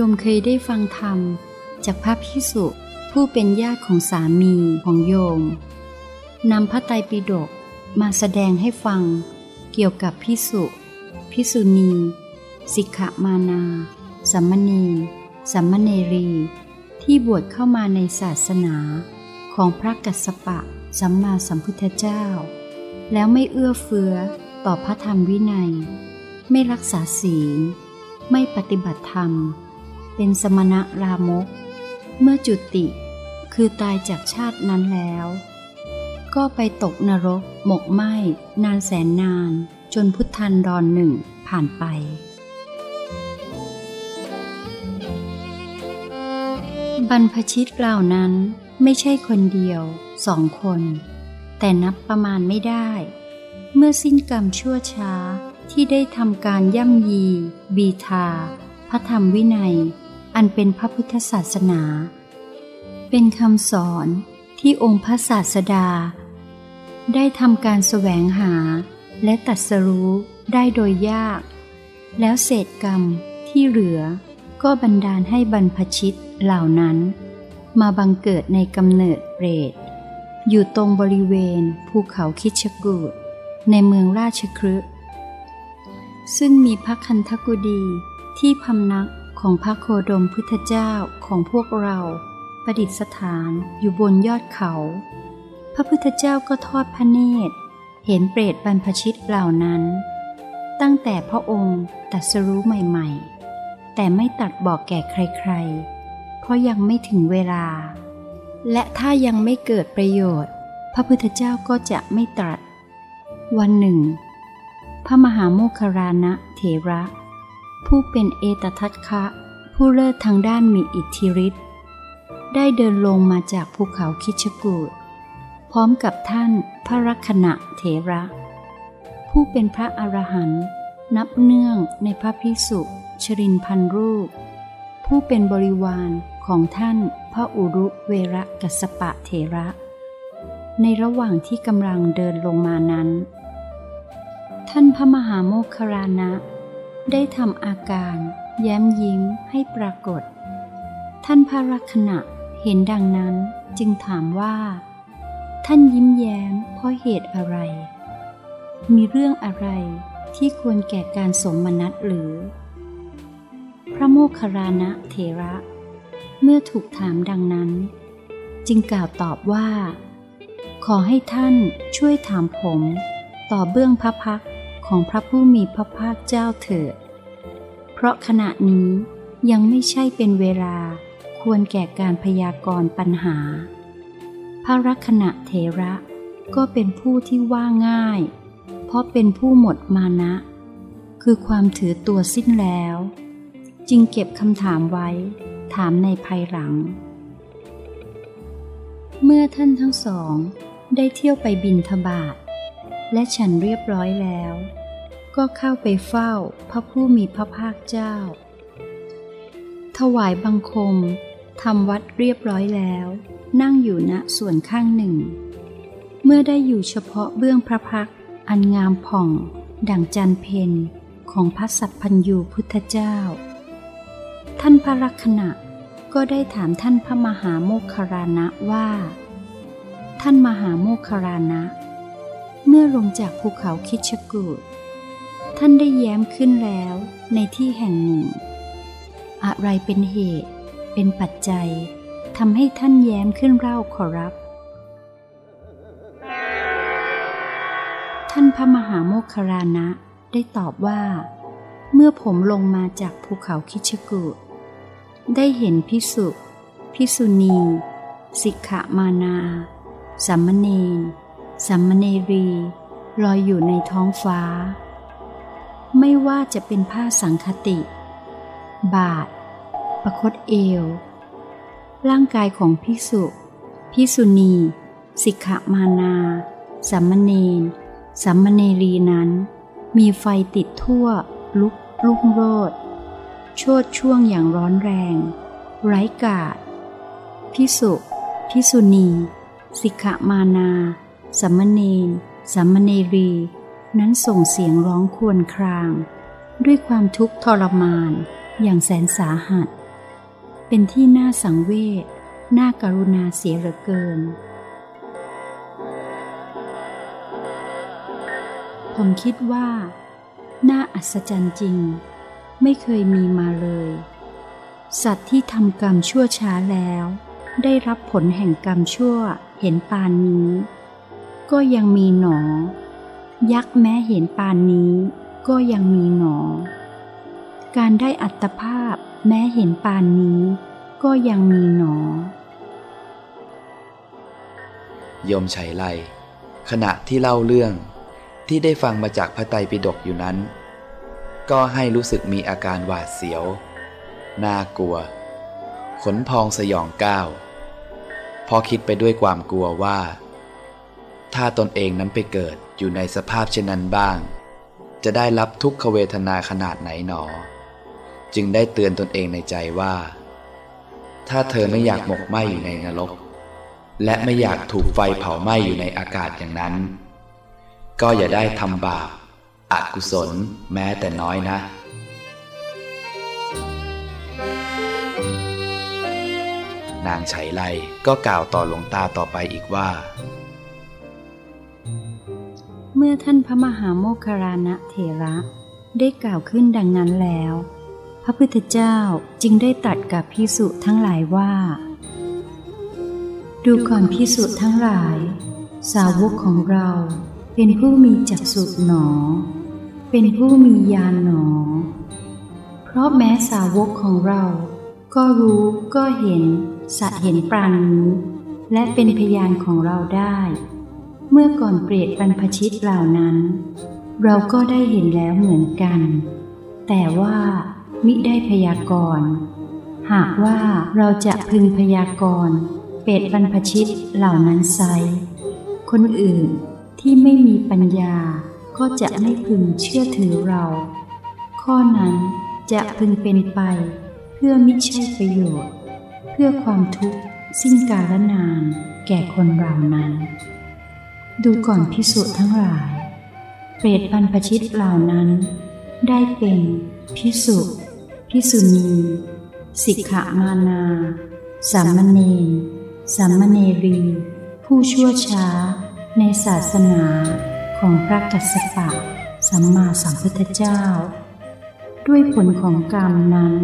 โยมเคยได้ฟังธรรม จากพระพิสุผู้เป็นญาติของสามีของโยมนำพระไตรปิฎกมาแสดงให้ฟัง เกี่ยวกับพิสุพิสุณี สิกขามานาสัมมณีสัมมเนรี ที่บวชเข้ามาในศาสนาของพระกัสสปะสัมมาสัมพุทธเจ้า แล้วไม่เอื้อเฟื้อต่อพระธรรมวินัย ไม่รักษาศีล ไม่ปฏิบัติธรรม เป็นสมณะรามก เมื่อจุติ คือตายจากชาตินั้นแล้ว ก็ไปตกนรก หมกไหมนานแสนนาน จนพุทธันดรหนึ่งผ่านไปบรรพชิตเหล่านั้นไม่ใช่คนเดียวสองคน แต่นับประมาณไม่ได้ เมื่อสิ้นกรรมชั่วช้าที่ได้ทำการย่ำยี บีทา พระธรรมวินัย อันเป็นพระพุทธศาสนา เป็นคำสอนที่องค์พระศาสดา ได้ทำการแสวงหาและตัดสรู้ได้โดยยาก แล้วเศษกรรมที่เหลือก็บันดาลให้บรรพชิตเหล่านั้น มาบังเกิดในกำเนิดเปรต อยู่ตรงบริเวณภูเขาคิชกูดในเมืองราชครึซึ่งมีพระคันธกุดีที่พำนัก ของพระโคดมพุทธเจ้าของพวกเราประดิษฐานอยู่บนยอดเขา พระพุทธเจ้าก็ทอดพระเนตร เห็นเปรตบรรพชิตเหล่านั้น ตั้งแต่พระองค์ตัดสรู้ใหม่ๆ แต่ไม่ตัดบอกแก่ใครๆ เพราะยังไม่ถึงเวลา และถ้ายังไม่เกิดประโยชน์ พระพุทธเจ้าก็จะไม่ตรัส วันหนึ่ง พระมหาโมคคารานะเถระ ผู้เป็นเอตทัตคะ ผู้เลิศทางด้านมีอิทธิฤทธิ์ได้เดินลงมาจากภูเขาคิชกูดพร้อมกับท่านพระรักขณะเถระ ผู้เป็นพระอรหันต์นับเนื่องในพระพิสุชรินพันรูป ผู้เป็นบริวารของท่านพระอุรุเวระกัสสปะเถระ ในระหว่างที่กำลังเดินลงมานั้น ท่านพระมหาโมคคารานะ ได้ทำอาการ แย้มยิ้มให้ปรากฏ ท่านพระรักขณะเห็นดังนั้นจึงถามว่า ท่านยิ้มแย้มเพราะเหตุอะไร มีเรื่องอะไรที่ควรแก่การสมนัตหรือ พระโมคคารานะเถระ เมื่อถูกถามดังนั้น จึงกล่าวตอบว่า ขอให้ท่านช่วยถามผม ต่อเบื้องพระพักตร์ ของพระผู้มีพระภาคเจ้าเถิด เพราะขณะนี้ยังไม่ใช่เป็นเวลาควรแก่การพยากรณ์ปัญหา พระรักขณะเถระก็เป็นผู้ที่ว่าง่าย เพราะเป็นผู้หมดมานะ คือความถือตัวสิ้นแล้ว จึงเก็บคำถามไว้ ถามในภายหลัง เมื่อท่านทั้งสองได้เที่ยวไปบินทบาทและฉันเรียบร้อยแล้ว ก็เข้าไปเฝ้าพระผู้มีพระภาคเจ้า ถวายบังคมทำวัดเรียบร้อยแล้ว นั่งอยู่ณส่วนข้างหนึ่ง เมื่อได้อยู่เฉพาะเบื้องพระพักอันงามผ่อง ดั่งจันเพนของพระสัพพัญญูพุทธเจ้า ท่านพระลักษณะก็ได้ถามท่านพระมหาโมคคารานะว่า ท่านมหาโมคคารานะ เมื่อลงจากภูเขาคิชกูด ท่านได้แย้มขึ้นแล้วในที่แห่งหนึ่ง อะไรเป็นเหตุ เป็นปัจจัยทำให้ท่านแย้มขึ้นเล่าขอรับ ท่านพระมหาโมคคารานะได้ตอบว่า เมื่อผมลงมาจากภูเขาคิชกูดได้เห็นพิสุพิสุณี สิกขามานาสัมมเนนสัมมเนรี ลอยอยู่ในท้องฟ้า ไม่ว่าจะเป็นผ้าสังคติ บาท ประคตเอว ร่างกายของพิสุพิสุณี สิกขมานาสัมมเนนสัมมเนรีนั้น มีไฟติดทั่ว ลุกลุ่งโรดชดช่วงอย่างร้อนแรง ไร้กาดพิสุพิสุณี สิกขมานา สัมมเนนสัมมเนรี นั้นส่งเสียงร้องครวญคราง ด้วยความทุกข์ทรมานอย่างแสนสาหัส เป็นที่น่าสังเวชน่าการุณาเสียเหลือเกิน ผมคิดว่า น่าอัศจรรย์จริง ไม่เคยมีมาเลย สัตว์ที่ทำกรรมชั่วช้าแล้ว ได้รับผลแห่งกรรมชั่วเห็นปานนี้ ก็ยังมีหนอ ยักษ์แม้เห็นปานนี้ก็ยังมีหนอ การได้อัตภาพแม้เห็นปานนี้ก็ยังมีหนอ โยมชัยไลขณะที่เล่าเรื่องที่ได้ฟังมาจากพระไตรปิฎกอยู่นั้น ก็ให้รู้สึกมีอาการหวาดเสียว น่ากลัว ขนพองสยองก้าว พอคิดไปด้วยความกลัวว่า ถ้าตนเองนั้นไปเกิดอยู่ในสภาพเช่นนั้นบ้าง จะได้รับทุกขเวทนาขนาดไหนหนอ จึงได้เตือนตนเองในใจว่า ถ้าเธอไม่อยากหมกไหมอยู่ในนรก และไม่อยากถูกไฟเผาไหม้อยู่ในอากาศอย่างนั้น ก็อย่าได้ทำบาปอกุศลแม้แต่น้อยนะนางไฉไลก็กล่าวต่อหลวงตาต่อไปอีกว่า เมื่อท่านพระมหาโมคคารณะเถระได้กล่าวขึ้นดังนั้นแล้ว พระพุทธเจ้าจึงได้ตรัสกับพิสุทั้งหลายว่า ดูก่อนพิสุทั้งหลาย สาวกของเราเป็นผู้มีจักษุหนอ เป็นผู้มีญาณหนอ เพราะแม้สาวกของเรา ก็รู้ก็เห็นสัตว์เห็นปราณนี้และเป็นพยานของเราได้ เมื่อก่อนเปรตบรรพชิตเหล่านั้น เราก็ได้เห็นแล้วเหมือนกัน แต่ว่ามิได้พยากรณ์ หากว่าเราจะพึงพยากรณ์เปรตบรรพชิตเหล่านั้นไซคนอื่นที่ไม่มีปัญญาก็จะไม่พึงเชื่อถือเรา ข้อนั้นจะพึงเป็นไปเพื่อมิใช่ประโยชน์ เพื่อความทุกข์สิ้นกาลนานแก่คนเหล่านั้น ดูก่อนพิสุทั้งหลาย เปรตบรรพชิตเหล่านั้น ได้เป็นพิสุพิสุณีสิกขามานา สามเณรสามเณรี ผู้ชั่วช้า ในศาสนาของพระกัสสปะ สัมมาสัมพุทธเจ้า ด้วยผลของกรรมนั้น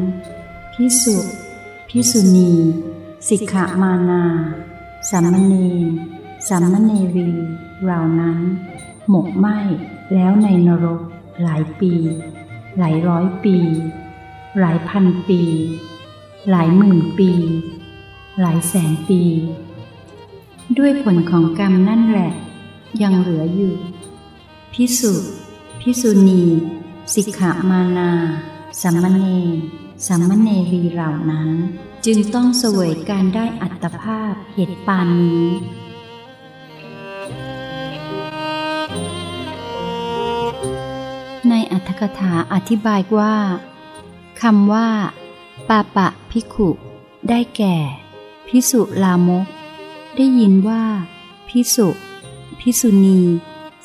พิสุพิสุณี สิกขามานา สามเณร สามเณรีเหล่านั้น หมกไหม้แล้วในนรก หลายปี หลายร้อยปี หลายพันปี หลายหมื่นปี หลายแสนปี ด้วยผลของกรรมนั่นแหละ ยังเหลืออยู่ พิสุพิสุณี สิกขามานาสัมมเนสัมมเนรีเหล่านั้น จึงต้องเสวยการได้อัตภาพเหตุปานนี้ ในอัตถกถาอธิบายว่าคำว่า ปาปะพิขุ ได้แก่ พิสุลามก ได้ยินว่า พิสุ พิสุณี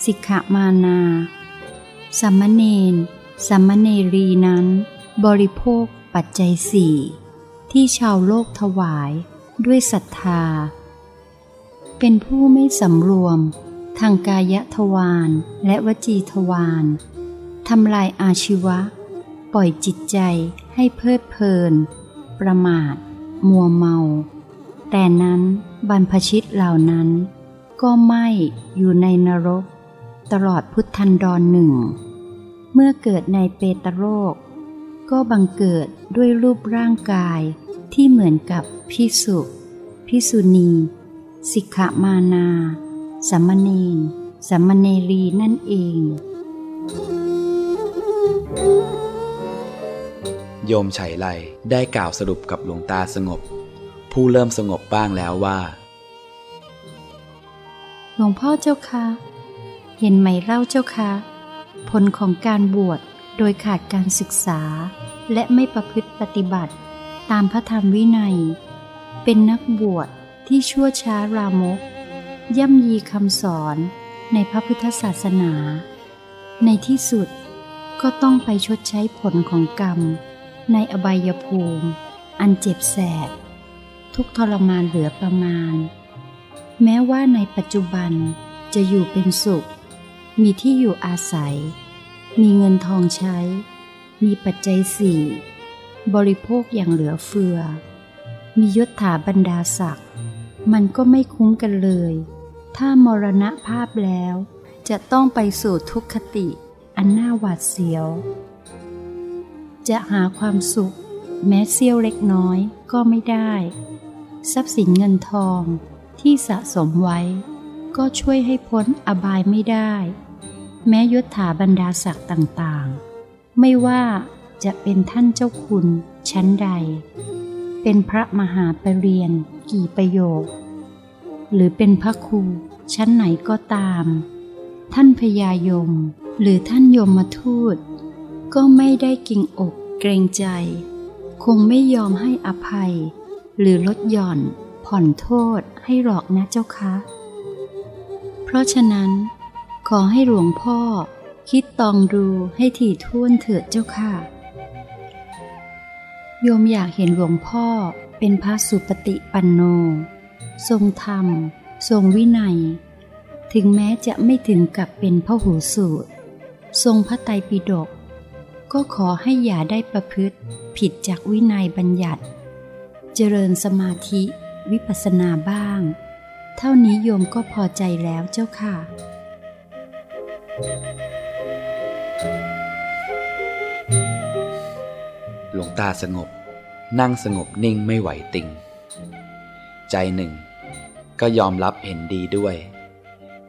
สิกขามานาสัมมเนนสัมมเนรีนั้น บริโภคปัจจัยสี่ที่ชาวโลกถวายด้วยศรัทธา เป็นผู้ไม่สำรวม ทางกายทวารและวจีทวาร ทำลายอาชีวะ ปล่อยจิตใจให้เพลิดเพลิน ประมาท มัวเมา แต่นั้นบรรพชิตเหล่านั้น ก็ไม่อยู่ในนรก ตลอดพุทธันดรหนึ่ง เมื่อเกิดในเปตโรกก็บังเกิดด้วยรูปร่างกายที่เหมือนกับพิสุพิสุณีสิกขามานา สัมมเนนสัมมเนรีนั่นเอง โยมไฉไลได้กล่าวสรุปกับหลวงตาสงบ ผู้เริ่มสงบบ้างแล้วว่า หลวงพ่อเจ้าคะเห็นไหมเล่าเจ้าคะผลของการบวชโดยขาดการศึกษา และไม่ประพฤติปฏิบัติ ตามพระธรรมวินัย เป็นนักบวชที่ชั่วช้ารามก ย่ำยีคำสอนในพระพุทธศาสนา ในที่สุด ก็ต้องไปชดใช้ผลของกรรม ในอบายภูมิ อันเจ็บแสบ ทุกทรมานเหลือประมาณ แม้ว่าในปัจจุบันจะอยู่เป็นสุข มีที่อยู่อาศัย มีเงินทองใช้ มีปัจจัยสี่บริโภคอย่างเหลือเฟือ มียศถาบรรดาศักดิ์มันก็ไม่คุ้มกันเลย ถ้ามรณภาพแล้วจะต้องไปสู่ทุกขติ อันน่าหวาดเสียว จะหาความสุข แม้เสี้ยวเล็กน้อยก็ไม่ได้ ทรัพย์สินเงินทองที่สะสมไว้ ก็ช่วยให้พ้นอบายไม่ได้ แม้ยศถาบรรดาศักดิ์ต่างๆ ไม่ว่าจะเป็นท่านเจ้าคุณชั้นใด เป็นพระมหาปรริญญากี่ประโยค หรือเป็นพระครูชั้นไหนก็ตาม ท่านพญายม หรือท่านยมมาทูต ก็ไม่ได้กิ่งอกเกรงใจ คงไม่ยอมให้อภัย หรือลดหย่อน ผ่อนโทษให้หรอกนะเจ้าคะ เพราะฉะนั้น ขอให้หลวงพ่อคิดตองดูให้ถี่ถ้วนเถิดเจ้าค่ะ โยมอยากเห็นหลวงพ่อเป็นพระสุปฏิปันโน ทรงธรรม ทรงวินัย ถึงแม้จะไม่ถึงกับเป็นพระหูสูตร ทรงพระไตรปิฎกก็ขอให้อย่าได้ประพฤติผิดจากวินัยบัญญัติ เจริญสมาธิวิปัสนาบ้าง เท่านี้โยมก็พอใจแล้วเจ้าค่ะ หลวงตาสงบ นั่งสงบนิ่งไม่ไหวติง ใจหนึ่ง ก็ยอมรับเห็นดีด้วย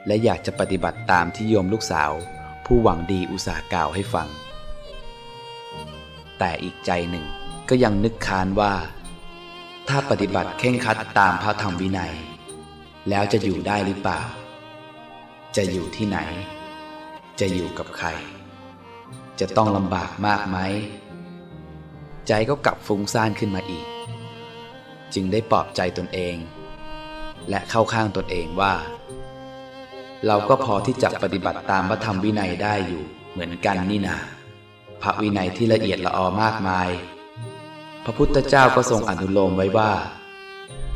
และอยากจะปฏิบัติตามที่โยมลูกสาว ผู้หวังดีอุตส่าห์กล่าวให้ฟัง แต่อีกใจหนึ่งก็ยังนึกค้านว่า ถ้าปฏิบัติเข่งครัดตามพระธรรมวินัย แล้วจะอยู่ได้หรือเปล่า จะอยู่ที่ไหน จะอยู่กับใคร จะต้องลำบากมากไหม ใจก็กลับฟุ้งซ่านขึ้นมาอีก จึงได้ปลอบใจตนเอง และเข้าข้างตนเองว่า เราก็พอที่จะปฏิบัติตามพระธรรมวินัยได้อยู่ เหมือนกันนี่นาพระวินัยที่ละเอียดละออมากมาย พระพุทธเจ้าก็ทรงอนุโลมไว้ว่า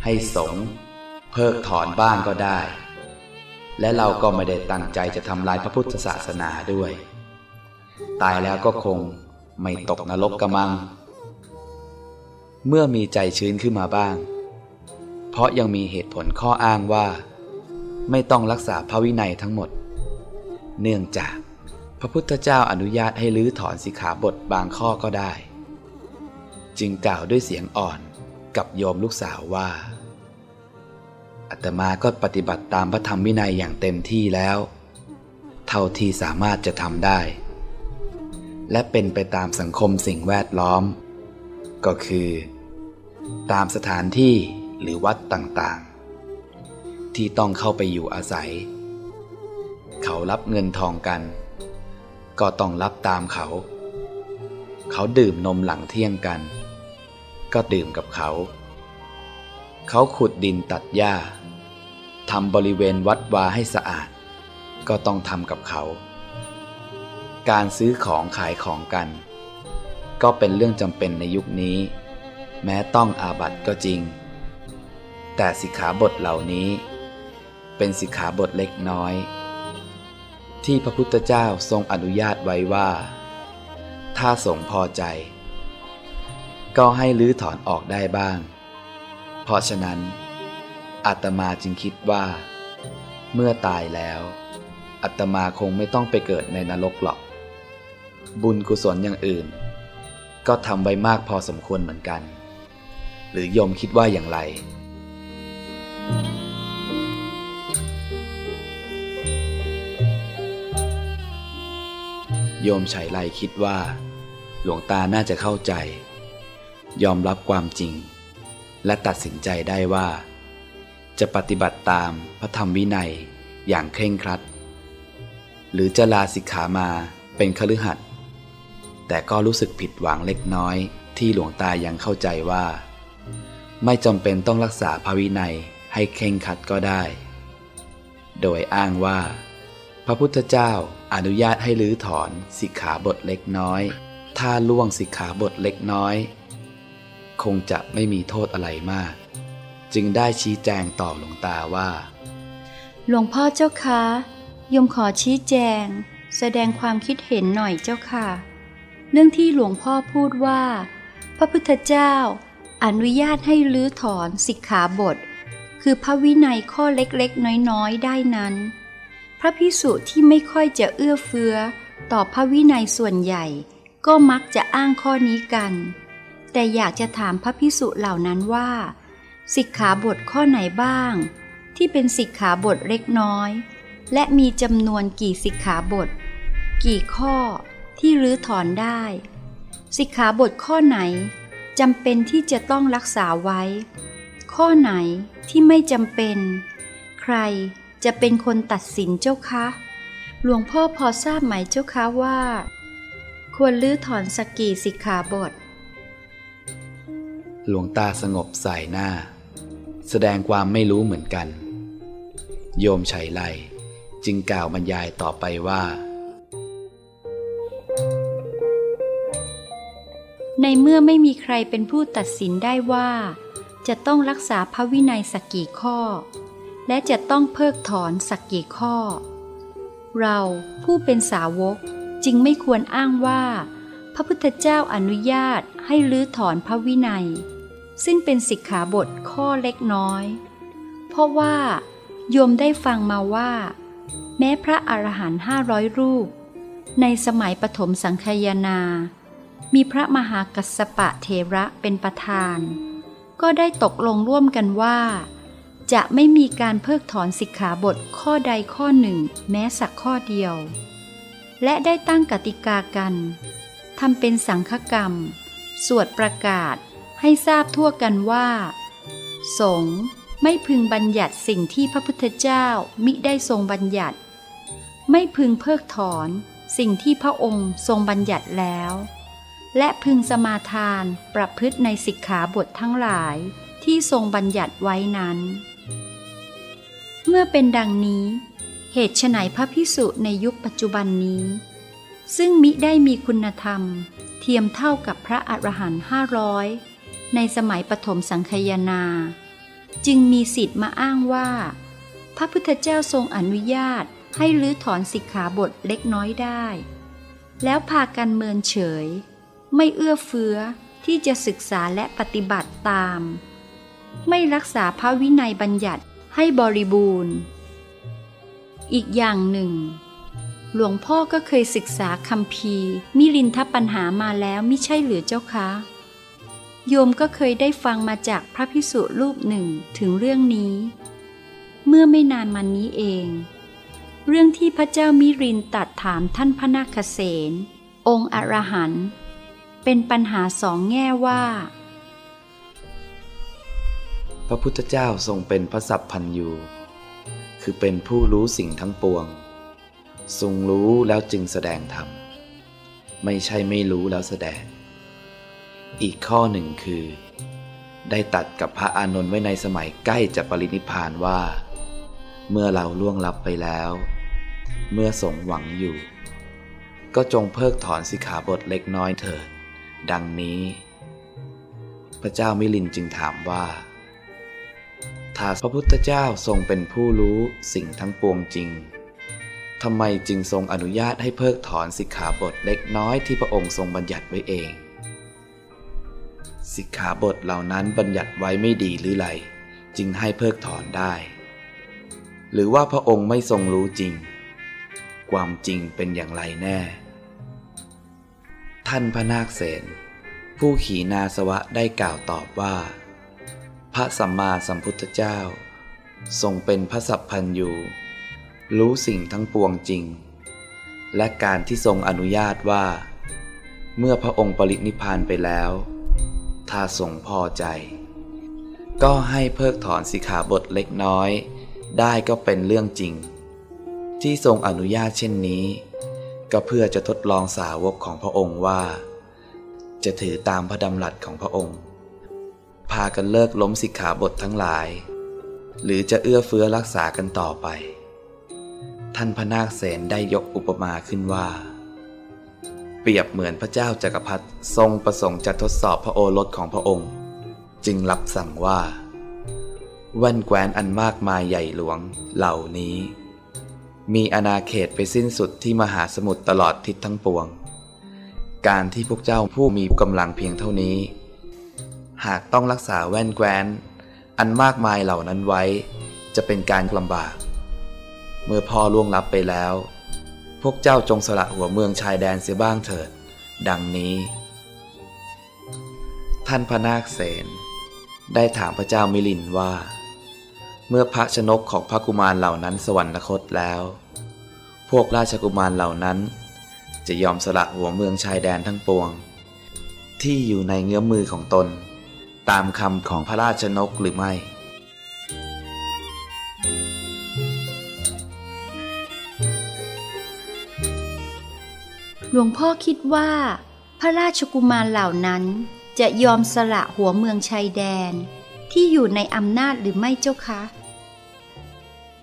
ให้สงเพิกถอนบ้างก็ได้ และเราก็ไม่ได้ตั้งใจจะทำลายพระพุทธศาสนาด้วย ตายแล้วก็คงไม่ตกนรกกระมัง เมื่อมีใจชื้นขึ้นมาบ้าง เพราะยังมีเหตุผลข้ออ้างว่า ไม่ต้องรักษาพระวินัยทั้งหมด เนื่องจากพระพุทธเจ้าอนุญาตให้ลื้อถอนสิกขาบทบางข้อก็ได้ จึงกล่าวด้วยเสียงอ่อนกับโยมลูกสาวว่าอาตมาก็ปฏิบัติตามพระธรรมวินัยอย่างเต็มที่แล้ว เท่าที่สามารถจะทำได้ และเป็นไปตามสังคมสิ่งแวดล้อม ก็คือ ตามสถานที่หรือวัดต่างๆ ที่ต้องเข้าไปอยู่อาศัย เขารับเงินทองกัน ก็ต้องรับตามเขา เขาดื่มนมหลังเที่ยงกัน ก็ดื่มกับเขา เขาขุดดินตัดหญ้าทำบริเวณวัดวาให้สะอาด ก็ต้องทำกับเขา การซื้อของขายของกัน ก็เป็นเรื่องจำเป็นในยุคนี้ แม้ต้องอาบัติก็จริง แต่สิกขาบทเหล่านี้ เป็นสิกขาบทเล็กน้อย ที่พระพุทธเจ้าทรงอนุญาตไว้ว่า ถ้าสงพอใจ ก็ให้ลื้อถอนออกได้บ้าง เพราะฉะนั้นอาตมาจึงคิดว่า เมื่อตายแล้วอาตมาคงไม่ต้องไปเกิดในนรกหรอก บุญกุศลอย่างอื่น ก็ทำไว้มากพอสมควรเหมือนกัน หรือโยมคิดว่าอย่างไร โยมชัยไลคิดว่า หลวงตาน่าจะเข้าใจ ยอมรับความจริง และตัดสินใจได้ว่า จะปฏิบัติตามพระธรรมวินัยอย่างเคร่งครัด หรือจะลาสิกขามาเป็นคฤหัสถ์แต่ก็รู้สึกผิดหวังเล็กน้อยที่หลวงตายังเข้าใจว่า ไม่จำเป็นต้องรักษาพระวินัยให้เคร่งครัดก็ได้ โดยอ้างว่า พระพุทธเจ้า อนุญาตให้ลื้อถอนสิกขาบทเล็กน้อย ถ้าล่วงสิกขาบทเล็กน้อย คงจะไม่มีโทษอะไรมาก จึงได้ชี้แจงต่อหลวงตาว่า หลวงพ่อเจ้าคะยมขอชี้แจง แสดงความคิดเห็นหน่อยเจ้าค่ะ เรื่องที่หลวงพ่อพูดว่า พระพุทธเจ้า อนุญาตให้ลื้อถอนสิกขาบท คือพระวินัยข้อเล็กๆ น้อยๆ ได้นั้น ระพิสุที่ไม่ค่อยจะเอื้อเฟื้อ ต่อพระวินัยส่วนใหญ่ ก็มักจะอ้างข้อนี้กัน แต่อยากจะถามพระพิสุเหล่านั้นว่า สิกขาบทข้อไหนบ้าง ที่เป็นสิกขาบทเล็กน้อย และมีจำนวนกี่สิกขาบท กี่ข้อที่รื้อถอนได้ สิกขาบทข้อไหนจำเป็นที่จะต้องรักษาไว้ ข้อไหนที่ไม่จำเป็น ใคร จะเป็นคนตัดสินเจ้าคะหลวงพ่อพอทราบไหมเจ้าคะว่า ควรลื้อถอนสกกี่สิกขาบท หลวงตาสงบสายหน้า แสดงความไม่รู้เหมือนกัน โยมชัยไลจึงกล่าวบรรยายต่อไปว่า ในเมื่อไม่มีใครเป็นผู้ตัดสินได้ว่า จะต้องรักษาพระวินัยสักกี่ข้อ และจะต้องเพิกถอนสักกี่ข้อ เราผู้เป็นสาวกจึงไม่ควรอ้างว่า พระพุทธเจ้าอนุญาตให้ลื้อถอนพระวินัย ซึ่งเป็นสิกขาบทข้อเล็กน้อย เพราะว่า โยมได้ฟังมาว่า แม้พระอรหันต์ห้าร้อยรูป ในสมัยปฐมสังคายนา มีพระมหากัสสปะเทระเป็นประธาน ก็ได้ตกลงร่วมกันว่า จะไม่มีการเพิกถอนสิกขาบทข้อใดข้อหนึ่ง แม้สักข้อเดียว และได้ตั้งกติกากันทำเป็นสังฆกรรม สวดประกาศให้ทราบทั่วกันว่า สงฆ์ไม่พึงบัญญัติสิ่งที่พระพุทธเจ้ามิได้ทรงบัญญัติ ไม่พึงเพิกถอนสิ่งที่พระองค์ทรงบัญญัติแล้ว และพึงสมาทานประพฤติในสิกขาบททั้งหลายที่ทรงบัญญัติไว้นั้น เมื่อเป็นดังนี้ เหตุไฉนพระพิสุในยุคปัจจุบันนี้ ซึ่งมิได้มีคุณธรรม เทียมเท่ากับพระอรหันต์ห้าร้อยในสมัยปฐมสังคยนา จึงมีสิทธิ์มาอ้างว่า พระพุทธเจ้าทรงอนุญาตให้ลื้อถอนสิกขาบทเล็กน้อยได้ แล้วพากันเมินเฉย ไม่เอื้อเฟื้อที่จะศึกษาและปฏิบัติตาม ไม่รักษาพระวินัยบัญญัติ ให้บริบูรณ์ อีกอย่างหนึ่ง หลวงพ่อก็เคยศึกษาคำพีมิลินทปัญหามาแล้วไม่ใช่หรือเจ้าคะโยมก็เคยได้ฟังมาจากพระพิสุรูปหนึ่งถึงเรื่องนี้ เมื่อไม่นานมานี้เอง เรื่องที่พระเจ้ามิรินตัดถามท่านพระนาคเษนองค์อรหันต์เป็นปัญหาสองแง่ว่า พระพุทธเจ้าทรงเป็นพระสัพพันยูคือเป็นผู้รู้สิ่งทั้งปวง ทรงรู้แล้วจึงแสดงธรรม ไม่ใช่ไม่รู้แล้วแสดง อีกข้อหนึ่งคือ ได้ตัดกับพระอานนท์ไว้ในสมัยใกล้จะปรินิพานว่า เมื่อเราล่วงลับไปแล้ว เมื่อสงหวังอยู่ ก็จงเพิกถอนสิขาบทเล็กน้อยเถิด ดังนี้ พระเจ้ามิลินจึงถามว่า ถ้าพระพุทธเจ้าทรงเป็นผู้รู้สิ่งทั้งปวงจริงทำไมจึงทรงอนุญาตให้เพิกถอนสิกขาบทเล็กน้อยที่พระองค์ทรงบัญญัติไว้เอง สิกขาบทเหล่านั้นบัญญัติไว้ไม่ดีหรือไรจึงให้เพิกถอนได้ หรือว่าพระองค์ไม่ทรงรู้จริง ความจริงเป็นอย่างไรแน่ ท่านพระนาคเษนผู้ขี่นาสวะได้กล่าวตอบว่า พระสัมมาสัมพุทธเจ้า ทรงเป็นพระสัพพันยูรู้สิ่งทั้งปวงจริง และการที่ทรงอนุญาตว่า เมื่อพระองค์ปรินิพพานไปแล้ว ถ้าทรงพอใจ ก็ให้เพิกถอนสิขาบทเล็กน้อย ได้ก็เป็นเรื่องจริง ที่ทรงอนุญาตเช่นนี้ ก็เพื่อจะทดลองสาวกของพระองค์ว่า จะถือตามพระดำรัสของพระองค์ พากันเลิกล้มสิกขาบททั้งหลาย หรือจะเอื้อเฟื้อรักษากันต่อไป ท่านพระนาคเษนได้ยกอุปมาขึ้นว่า เปรียบเหมือนพระเจ้าจากักรพรรดิทรงประสงค์จะทดสอบพระโอรสของพระองค์ จึงรับสั่งว่าแว่นแคว้นอันมากมายใหญ่หลวงเหล่านี้ มีอาณาเขตไปสิ้นสุดที่มหาสมุทรตลอดทิศทั้งปวง การที่พวกเจ้าผู้มีกำลังเพียงเท่านี้ หากต้องรักษาแว่นแคว้น อันมากมายเหล่านั้นไว้ จะเป็นการลำบาก เมื่อพ่อล่วงลับไปแล้ว พวกเจ้าจงสละหัวเมืองชายแดนเสียบ้างเถิด ดังนี้ ท่านพระนาคเสนได้ถามพระเจ้ามิลินว่า เมื่อพระชนกของพระกุมารเหล่านั้นสวรรคตแล้ว พวกราชกุมารเหล่านั้น จะยอมสละหัวเมืองชายแดนทั้งปวง ที่อยู่ในเงื้อมมือของตน ตามคำของพระราชนกหรือไม่ หลวงพ่อคิดว่า พระราชกุมารเหล่านั้นจะยอมสละหัวเมืองชายแดน ที่อยู่ในอำนาจหรือไม่เจ้าคะ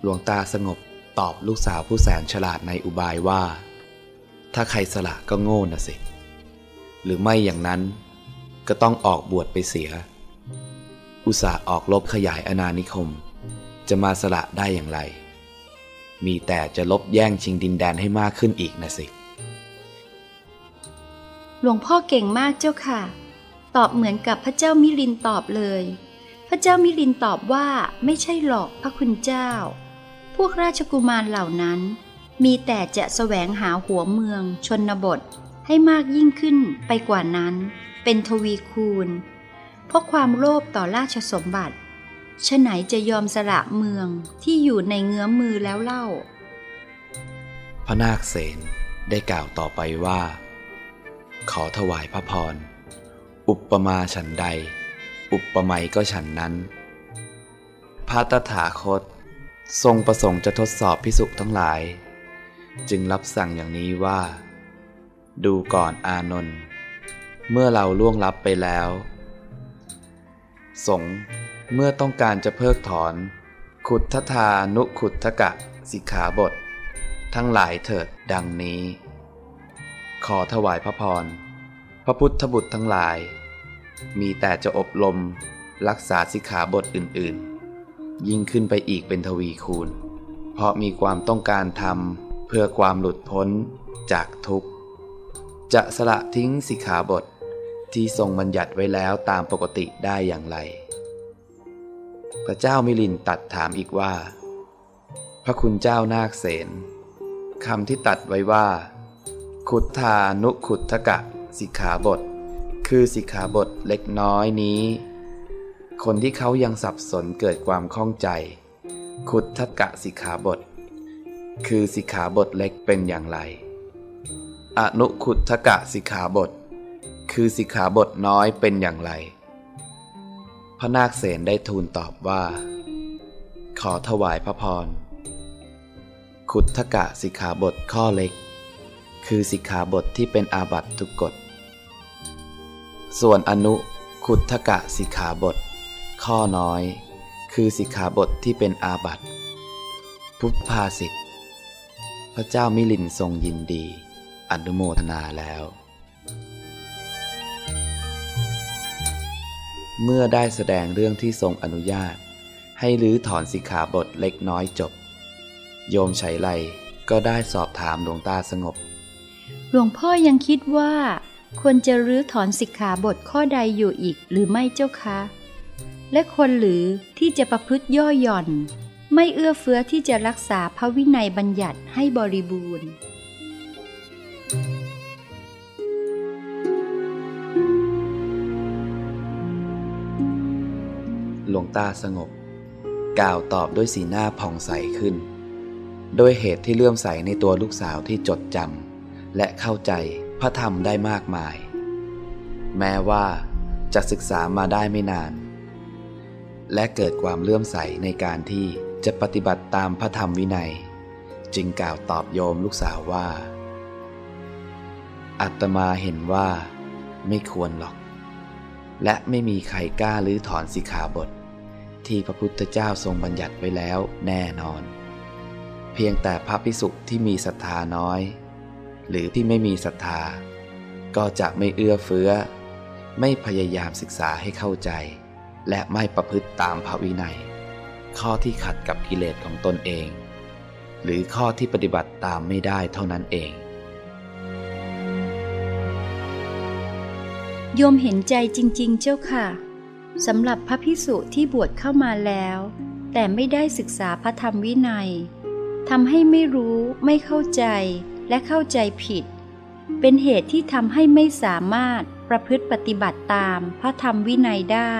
หลวงตาสงบตอบลูกสาวผู้แสนฉลาดในอุบายว่า ถ้าใครสละก็โง่นะสิ หรือไม่อย่างนั้นก็ต้องออกบวชไปเสีย อุตส่าห์ออกลบขยายอาณานิคม จะมาสละได้อย่างไร มีแต่จะลบแย่งชิงดินแดนให้มากขึ้นอีกนะสิ หลวงพ่อเก่งมากเจ้าค่ะ ตอบเหมือนกับพระเจ้ามิลินตอบเลย พระเจ้ามิลินตอบว่าไม่ใช่หรอกพระคุณเจ้า พวกราชกุมารเหล่านั้น มีแต่จะแสวงหาหัวเมืองชนบทให้มากยิ่งขึ้นไปกว่านั้น เป็นทวีคูณ เพราะความโลภต่อราชสมบัติฉะไหนจะยอมสละเมืองที่อยู่ในเงื้อมมือแล้วเล่า พระนาคเสนได้กล่าวต่อไปว่า ขอถวายพระพร อุปมาฉันใด อุปไมยก็ฉันนั้น พระตถาคต ทรงประสงค์จะทดสอบพิสุทั้งหลาย จึงรับสั่งอย่างนี้ว่า ดูก่อนอานนท์เมื่อเราล่วงลับไปแล้ว สงเมื่อต้องการจะเพิกถอน ขุทธานุขุทธกะสิกขาบท ทั้งหลายเถิดดังนี้ ขอถวายพระพร พระพุทธบุตรทั้งหลาย มีแต่จะอบรมรักษาสิกขาบทอื่นๆ ยิ่งขึ้นไปอีกเป็นทวีคูณ เพราะมีความต้องการทำเพื่อความหลุดพ้นจากทุกข์ จะสละทิ้งสิกขาบท ที่ทรงบัญญัติไว้แล้วตามปกติได้อย่างไร พระเจ้ามิลินตัดถามอีกว่า พระคุณเจ้านาคเสนคำที่ตัดไว้ว่า ขุทธานุขุทธกะ สิกขาบท คือสิกขาบทเล็กน้อยนี้ คนที่เขายังสับสนเกิดความข้องใจ ขุทธกะสิกขาบท คือสิกขาบทเล็กเป็นอย่างไร อนุขุทธกะสิกขาบท คือสิกขาบทน้อยเป็นอย่างไร พระนาคเษนได้ทูลตอบว่า ขอถวายพระพร ขุทธกะสิกขาบทข้อเล็ก คือสิกขาบทที่เป็นอาบัตทุกกฎ ส่วนอนุขุทธกะสิกขาบท ข้อน้อย คือสิกขาบทที่เป็นอาบัตพุทธภาสิทธพระเจ้ามิลินทรงยินดี อนุโมทนาแล้ว เมื่อได้แสดงเรื่องที่ทรงอนุญาต ให้รื้อถอนสิกขาบทเล็กน้อยจบ โยมชัยไลก็ได้สอบถามหลวงตาสงบ หลวงพ่อยังคิดว่า ควรจะรื้อถอนสิกขาบทข้อใดอยู่อีกหรือไม่เจ้าคะ และควรหรือที่จะประพฤติย่อหย่อน ไม่เอื้อเฟื้อที่จะรักษาพระวินัยบัญญัติให้บริบูรณ์ หลวงตาสงบ กล่าวตอบด้วยสีหน้าผ่องใสขึ้นด้วยเหตุที่เลื่อมใสในตัวลูกสาวที่จดจำและเข้าใจพระธรรมได้มากมาย แม้ว่าจะศึกษามาได้ไม่นาน และเกิดความเลื่อมใสในการที่จะปฏิบัติตามพระธรรมวินัย จึงกล่าวตอบโยมลูกสาวว่า อัตมาเห็นว่าไม่ควรหรอก และไม่มีใครกล้าลื้อถอนสิกขาบท ที่พระพุทธเจ้าทรงบัญญัติไว้แล้วแน่นอน เพียงแต่พระภิกษุที่มีศรัทธาน้อย หรือที่ไม่มีศรัทธา ก็จะไม่เอื้อเฟื้อ ไม่พยายามศึกษาให้เข้าใจ และไม่ประพฤติตามพระวินัย ข้อที่ขัดกับกิเลสของตนเอง หรือข้อที่ปฏิบัติตามไม่ได้เท่านั้นเองโยมเห็นใจจริง ๆ เจ้าค่ะ สำหรับพระพิสุที่บวชเข้ามาแล้ว แต่ไม่ได้ศึกษาพระธรรมวินัยทำให้ไม่รู้ไม่เข้าใจและเข้าใจผิด เป็นเหตุที่ทำให้ไม่สามารถประพฤติปฏิบัติตามพระธรรมวินัยได้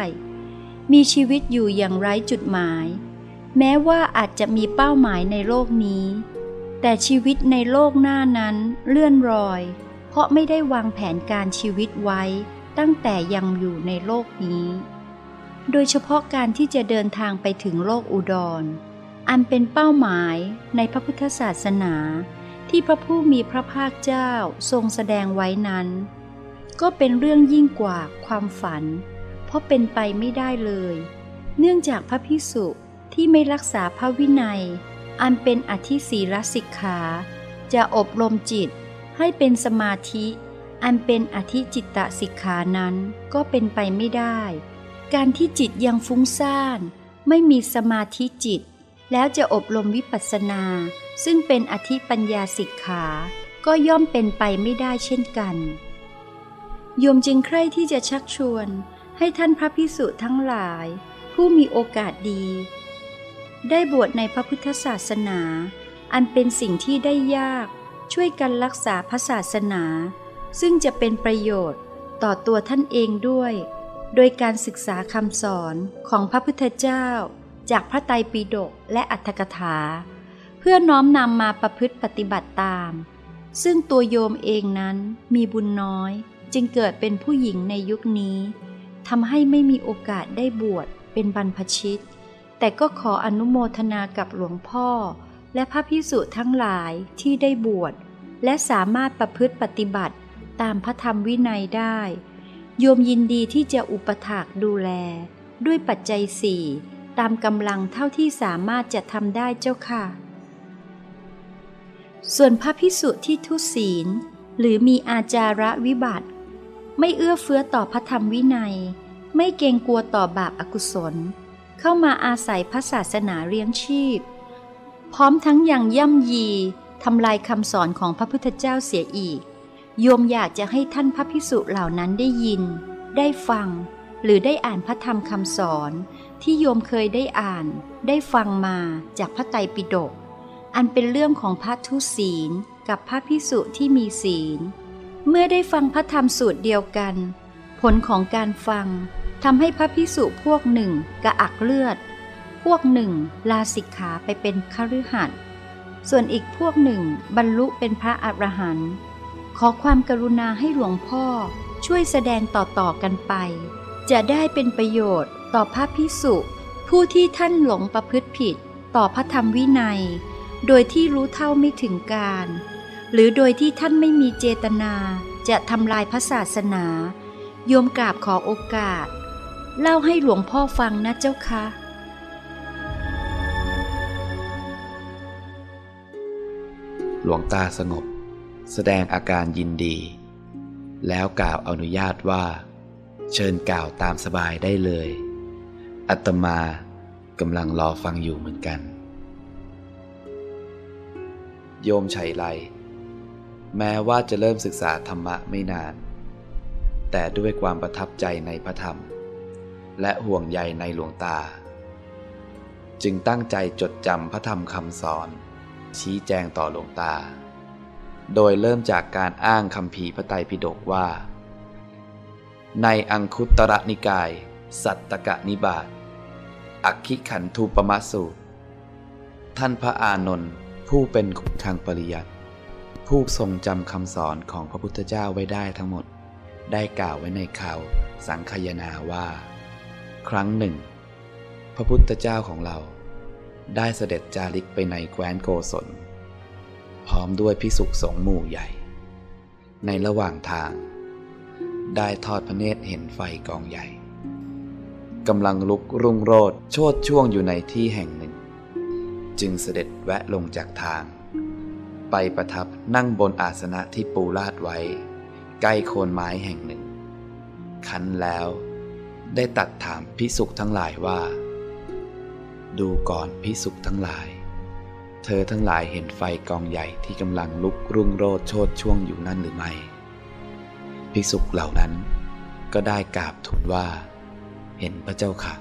มีชีวิตอยู่อย่างไร้จุดหมาย แม้ว่าอาจจะมีเป้าหมายในโลกนี้ แต่ชีวิตในโลกหน้านั้นเลื่อนรอย เพราะไม่ได้วางแผนการชีวิตไว้ตั้งแต่ยังอยู่ในโลกนี้ โดยเฉพาะการที่จะเดินทางไปถึงโลกอุดร อันเป็นเป้าหมายในพระพุทธศาสนา ที่พระผู้มีพระภาคเจ้าทรงแสดงไว้นั้น ก็เป็นเรื่องยิ่งกว่าความฝัน เพราะเป็นไปไม่ได้เลย เนื่องจากพระพิสุที่ไม่รักษาพระวินัย อันเป็นอธิศีลสิกขา จะอบรมจิตให้เป็นสมาธิ อันเป็นอธิจิตตสิกขานั้นก็เป็นไปไม่ได้ การที่จิตยังฟุ้งซ่าน ไม่มีสมาธิจิต แล้วจะอบรมวิปัสสนา ซึ่งเป็นอธิปัญญาสิกขา ก็ย่อมเป็นไปไม่ได้เช่นกัน โยมจึงใคร่ที่จะชักชวน ให้ท่านพระพิสุทั้งหลาย ผู้มีโอกาสดี ได้บวชในพระพุทธศาสนา อันเป็นสิ่งที่ได้ยากช่วยกันรักษาพระศาสนา ซึ่งจะเป็นประโยชน์ต่อตัวท่านเองด้วย โดยการศึกษาคำสอนของพระพุทธเจ้า จากพระไตรปิฎกและอัตถกถา เพื่อน้อมนำมาประพฤติปฏิบัติตาม ซึ่งตัวโยมเองนั้นมีบุญน้อย จึงเกิดเป็นผู้หญิงในยุคนี้ทำให้ไม่มีโอกาสได้บวชเป็นบรรพชิต แต่ก็ขออนุโมทนากับหลวงพ่อ และพระพิสุทั้งหลายที่ได้บวชและสามารถประพฤติปฏิบัติตามพระธรรมวินัยได้ โยมยินดีที่จะอุปถากดูแล ด้วยปัจจัยสี่ตามกำลังเท่าที่สามารถจะทำได้เจ้าค่ะ ส่วนพระพิสุที่ทุศีล หรือมีอาจาระวิบัติ ไม่เอื้อเฟื้อต่อพระธรรมวินัย ไม่เกรงกลัวต่อบาปอากุศล เข้ามาอาศัยพระศาสนาเลี้ยงชีพ พร้อมทั้งยังย่ำยีทำลายคำสอนของพระพุทธเจ้าเสียอีก โยมอยากจะให้ท่านพระพิสุเหล่านั้นได้ยิน ได้ฟัง หรือได้อ่านพระธรรมคำสอน ที่โยมเคยได้อ่าน ได้ฟังมาจากพระไตรปิฎกอันเป็นเรื่องของพระทุศีลกับพระพิสุที่มีศีล เมื่อได้ฟังพระธรรมสูตรเดียวกัน ผลของการฟังทำให้พระพิสุพวกหนึ่งกระอักเลือด พวกหนึ่งลาสิกขาไปเป็นคฤหัสถ์ส่วนอีกพวกหนึ่งบรรลุเป็นพระอรหันต์ อความกรุณาให้หลวงพ่อช่วยแสดงต่อๆกันไป จะได้เป็นประโยชน์ต่อพระพิสุผู้ที่ท่านหลงประพฤติผิดต่อพระธรรมวินัย โดยที่รู้เท่าไม่ถึงการ หรือโดยที่ท่านไม่มีเจตนาจะทำลายพระศาสนา โยมกราบขอโอกาส เล่าให้หลวงพ่อฟังนะเจ้าคะหลวงตาสงบ แสดงอาการยินดี แล้วกล่าวอนุญาตว่า เชิญกล่าวตามสบายได้เลย อัตมากำลังรอฟังอยู่เหมือนกัน โยมชัยไลแม้ว่าจะเริ่มศึกษาธรรมะไม่นาน แต่ด้วยความประทับใจในพระธรรม และห่วงใยในหลวงตา จึงตั้งใจจดจำพระธรรมคำสอน ชี้แจงต่อหลวงตา โดยเริ่มจากการอ้างคำภีพระไตรปิฎกว่า ในอังคุตระนิกาย สัตตกะนิบาตอักขิขันทูปมัสสูท่านพระอานนท์ผู้เป็นทางปริยัติผู้ทรงจำคำสอนของพระพุทธเจ้าไว้ได้ทั้งหมด ได้กล่าวไว้ในข่าวสังคยนาว่า ครั้งหนึ่ง พระพุทธเจ้าของเรา ได้เสด็จจาริกไปในแคว้นโกศล พร้อมด้วยพิสุสงหมู่ใหญ่ ในระหว่างทาง ได้ทอดพระเนตรเห็นไฟกองใหญ่กำลังลุกรุ่งโรดโชดช่วงอยู่ในที่แห่งหนึ่ง จึงเสด็จแวะลงจากทาง ไปประทับนั่งบนอาสนะที่ปูลาดไว้ ใกล้โคนไม้แห่งหนึ่ง คันแล้วได้ตัดถามพิสุทั้งหลายว่า ดูก่อนพิสุทั้งหลาย เธอทั้งหลายเห็นไฟกองใหญ่ที่กำลังลุกรุ่งโรดโชดช่วงอยู่นั่นหรือไม่ ภิกษุเหล่านั้นก็ได้กราบทูลว่า เห็นพระเจ้าค่ะ